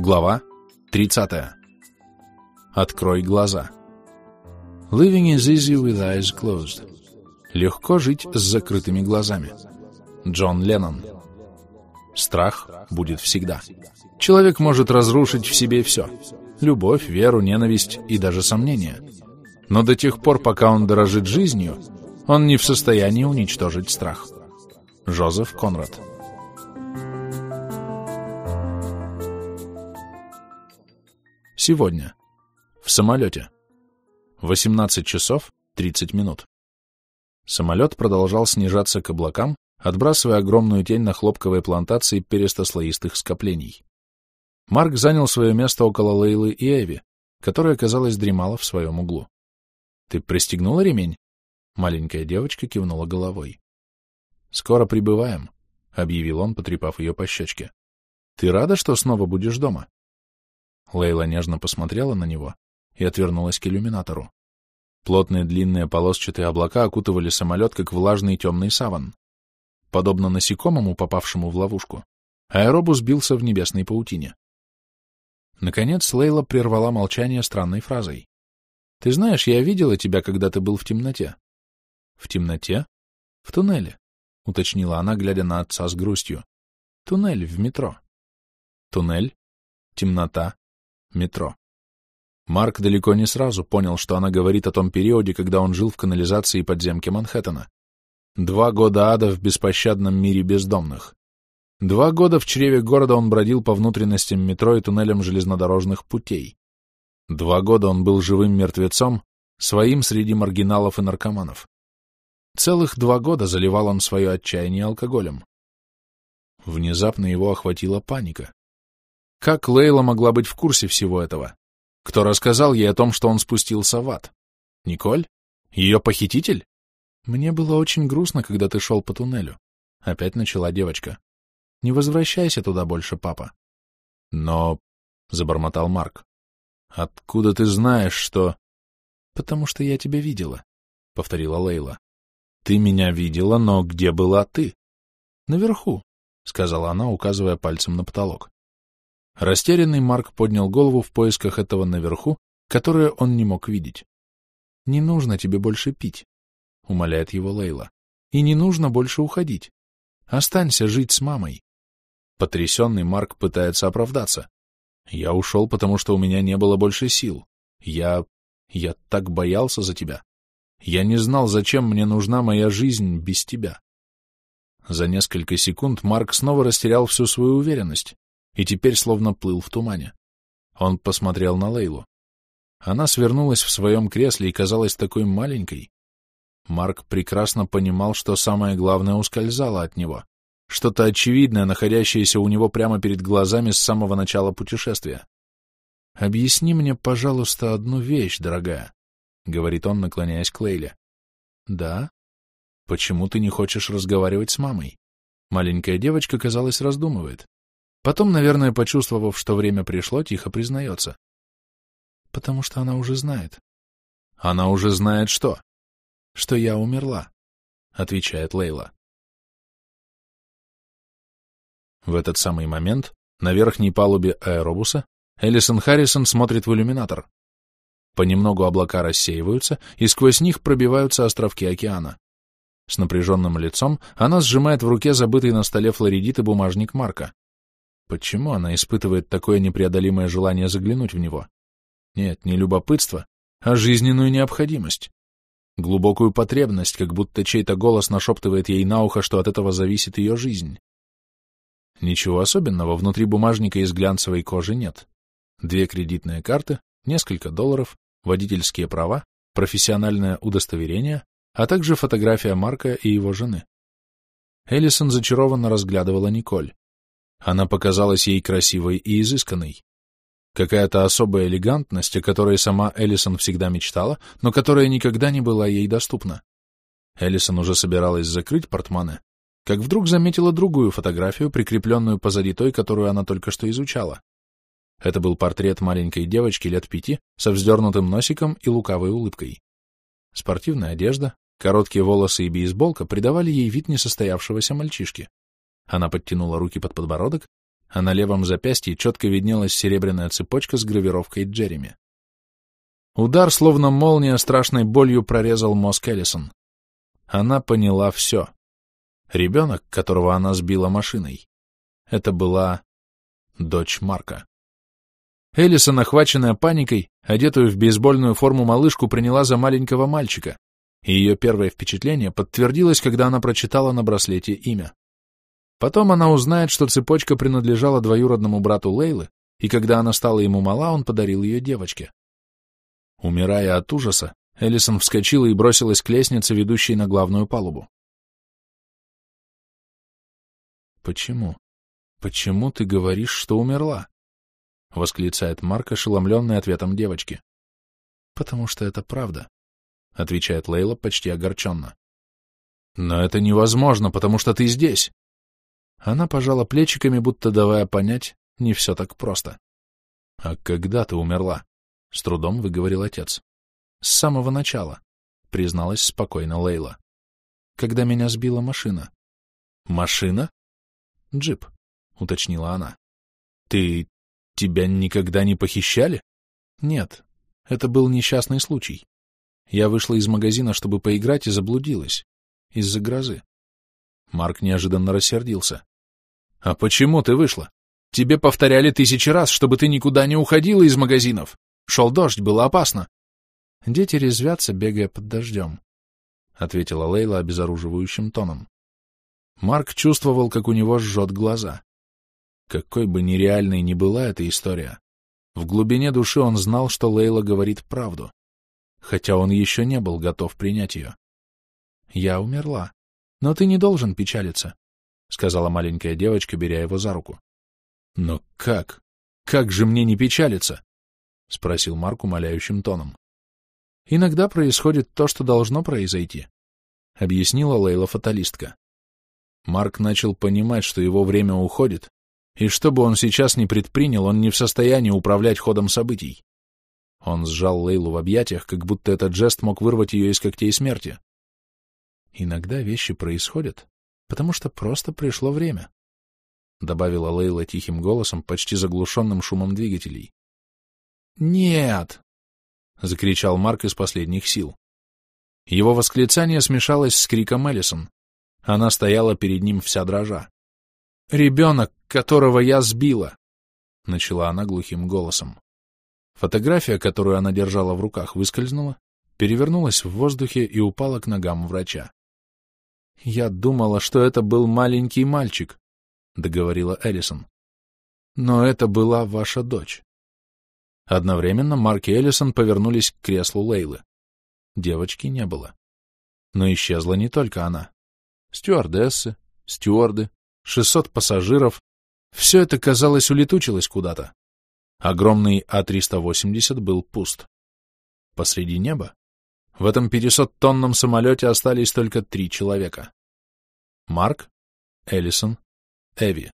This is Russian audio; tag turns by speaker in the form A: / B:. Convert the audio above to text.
A: Глава 30. Открой глаза. Living is easy with eyes closed. Легко жить с закрытыми глазами. Джон Леннон. Страх будет всегда. Человек может разрушить в себе все. Любовь, веру, ненависть и даже сомнения. Но до тех пор, пока он дорожит жизнью, он не в состоянии уничтожить страх. Жозеф Конрад. Сегодня. В самолете. 18 часов 30 минут. Самолет продолжал снижаться к облакам, отбрасывая огромную тень на хлопковой плантации перистослоистых скоплений. Марк занял свое место около Лейлы и Эви, которая, казалось, дремала в своем углу. — Ты пристегнула ремень? Маленькая девочка кивнула головой. — Скоро прибываем, — объявил он, потрепав ее по щечке. — Ты рада, что снова будешь дома? Лейла нежно посмотрела на него и отвернулась к иллюминатору. Плотные длинные полосчатые облака окутывали самолет, как влажный темный саван. Подобно насекомому, попавшему в ловушку, аэробус бился в небесной паутине. Наконец Лейла прервала молчание странной фразой. — Ты знаешь, я видела тебя, когда ты был в темноте. — В темноте? — В туннеле, — уточнила она, глядя на отца с грустью. — Туннель в метро. — Туннель? Темнота? Метро. Марк далеко не сразу понял, что она говорит о том периоде, когда он жил в канализации подземки Манхэттена. Два года ада в беспощадном мире бездомных. Два года в чреве города он бродил по внутренностям метро и туннелям железнодорожных путей. Два года он был живым мертвецом, своим среди маргиналов и наркоманов. Целых два года заливал он свое отчаяние алкоголем. Внезапно его охватила паника. Как Лейла могла быть в курсе всего этого? Кто рассказал ей о том, что он спустился в ад? Николь? Ее похититель? Мне было очень грустно, когда ты шел по туннелю. Опять начала девочка. Не возвращайся туда больше, папа. Но... — забормотал Марк. «Откуда ты знаешь, что...» «Потому что я тебя видела», — повторила Лейла. «Ты меня видела, но где была ты?» «Наверху», — сказала она, указывая пальцем на потолок. Растерянный Марк поднял голову в поисках этого наверху, которое он не мог видеть. «Не нужно тебе больше пить», — умоляет его Лейла. «И не нужно больше уходить. Останься жить с мамой». Потрясенный Марк пытается оправдаться. «Я ушел, потому что у меня не было больше сил. Я... я так боялся за тебя. Я не знал, зачем мне нужна моя жизнь без тебя». За несколько секунд Марк снова растерял всю свою уверенность и теперь словно плыл в тумане. Он посмотрел на Лейлу. Она свернулась в своем кресле и казалась такой маленькой. Марк прекрасно понимал, что самое главное ускользало от него. Что-то очевидное, находящееся у него прямо перед глазами с самого начала путешествия. «Объясни мне, пожалуйста, одну вещь, дорогая», — говорит он, наклоняясь к Лейле. «Да? Почему ты не хочешь разговаривать с мамой?» Маленькая девочка, казалось, раздумывает. Потом, наверное, почувствовав, что время пришло, тихо признается. Потому что она уже знает. Она уже знает что? Что я умерла, отвечает Лейла. В этот самый момент на верхней палубе аэробуса Элисон Харрисон смотрит в иллюминатор. Понемногу облака рассеиваются, и сквозь них пробиваются островки океана. С напряженным лицом она сжимает в руке забытый на столе флоридит и бумажник Марка. Почему она испытывает такое непреодолимое желание заглянуть в него? Нет, не любопытство, а жизненную необходимость. Глубокую потребность, как будто чей-то голос нашептывает ей на ухо, что от этого зависит ее жизнь. Ничего особенного внутри бумажника из глянцевой кожи нет. Две кредитные карты, несколько долларов, водительские права, профессиональное удостоверение, а также фотография Марка и его жены. Эллисон зачарованно разглядывала Николь. Она показалась ей красивой и изысканной. Какая-то особая элегантность, о которой сама Эллисон всегда мечтала, но которая никогда не была ей доступна. Эллисон уже собиралась закрыть портмоне, как вдруг заметила другую фотографию, прикрепленную позади той, которую она только что изучала. Это был портрет маленькой девочки лет пяти со вздернутым носиком и лукавой улыбкой. Спортивная одежда, короткие волосы и бейсболка придавали ей вид несостоявшегося мальчишки. Она подтянула руки под подбородок а на левом запястье четко виднелась серебряная цепочка с гравировкой Джереми. Удар, словно молния, страшной болью прорезал мозг Эллисон. Она поняла все. Ребенок, которого она сбила машиной, это была дочь Марка. Эллисон, охваченная паникой, одетую в бейсбольную форму малышку, приняла за маленького мальчика, и ее первое впечатление подтвердилось, когда она прочитала на браслете имя. Потом она узнает, что цепочка принадлежала двоюродному брату Лейлы, и когда она стала ему мала, он подарил ее девочке. Умирая от ужаса, Эллисон вскочила и бросилась к лестнице, ведущей на главную палубу. «Почему? Почему ты говоришь, что умерла?» — восклицает Марк, ошеломленный ответом девочки. «Потому что это правда», — отвечает Лейла почти огорченно. «Но это невозможно, потому что ты здесь!» Она пожала плечиками, будто давая понять, не все так просто. «А когда ты умерла?» — с трудом выговорил отец. «С самого начала», — призналась спокойно Лейла. «Когда меня сбила машина». «Машина?» «Джип», — уточнила она. «Ты... тебя никогда не похищали?» «Нет, это был несчастный случай. Я вышла из магазина, чтобы поиграть, и заблудилась. Из-за грозы». Марк неожиданно рассердился. «А почему ты вышла? Тебе повторяли тысячи раз, чтобы ты никуда не уходила из магазинов. Шел дождь, было опасно. Дети резвятся, бегая под дождем, — ответила Лейла обезоруживающим тоном. Марк чувствовал, как у него жжет глаза. Какой бы нереальной ни была эта история, в глубине души он знал, что Лейла говорит правду, хотя он еще не был готов принять ее. «Я умерла, но ты не должен печалиться», — сказала маленькая девочка, беря его за руку. «Но как? Как же мне не печалиться?» — спросил Марк умоляющим тоном. «Иногда происходит то, что должно произойти», — объяснила Лейла-фаталистка. Марк начал понимать, что его время уходит, и что бы он сейчас ни предпринял, он не в состоянии управлять ходом событий. Он сжал Лейлу в объятиях, как будто этот жест мог вырвать ее из когтей смерти. «Иногда вещи происходят, потому что просто пришло время», — добавила Лейла тихим голосом, почти заглушенным шумом двигателей. «Нет!» — закричал Марк из последних сил. Его восклицание смешалось с криком Эллисон. Она стояла перед ним вся дрожа. «Ребенок, которого я сбила!» — начала она глухим голосом. Фотография, которую она держала в руках, выскользнула, перевернулась в воздухе и упала к ногам врача. «Я думала, что это был маленький мальчик», — договорила Эллисон. «Но это была ваша дочь». Одновременно Марк и Эллисон повернулись к креслу Лейлы. Девочки не было. Но исчезла не только она. Стюардессы, стюарды, 600 пассажиров. Все это, казалось, улетучилось куда-то. Огромный А-380 был пуст. Посреди неба в этом 500-тонном самолете остались только три человека. Марк, Эллисон, Эви.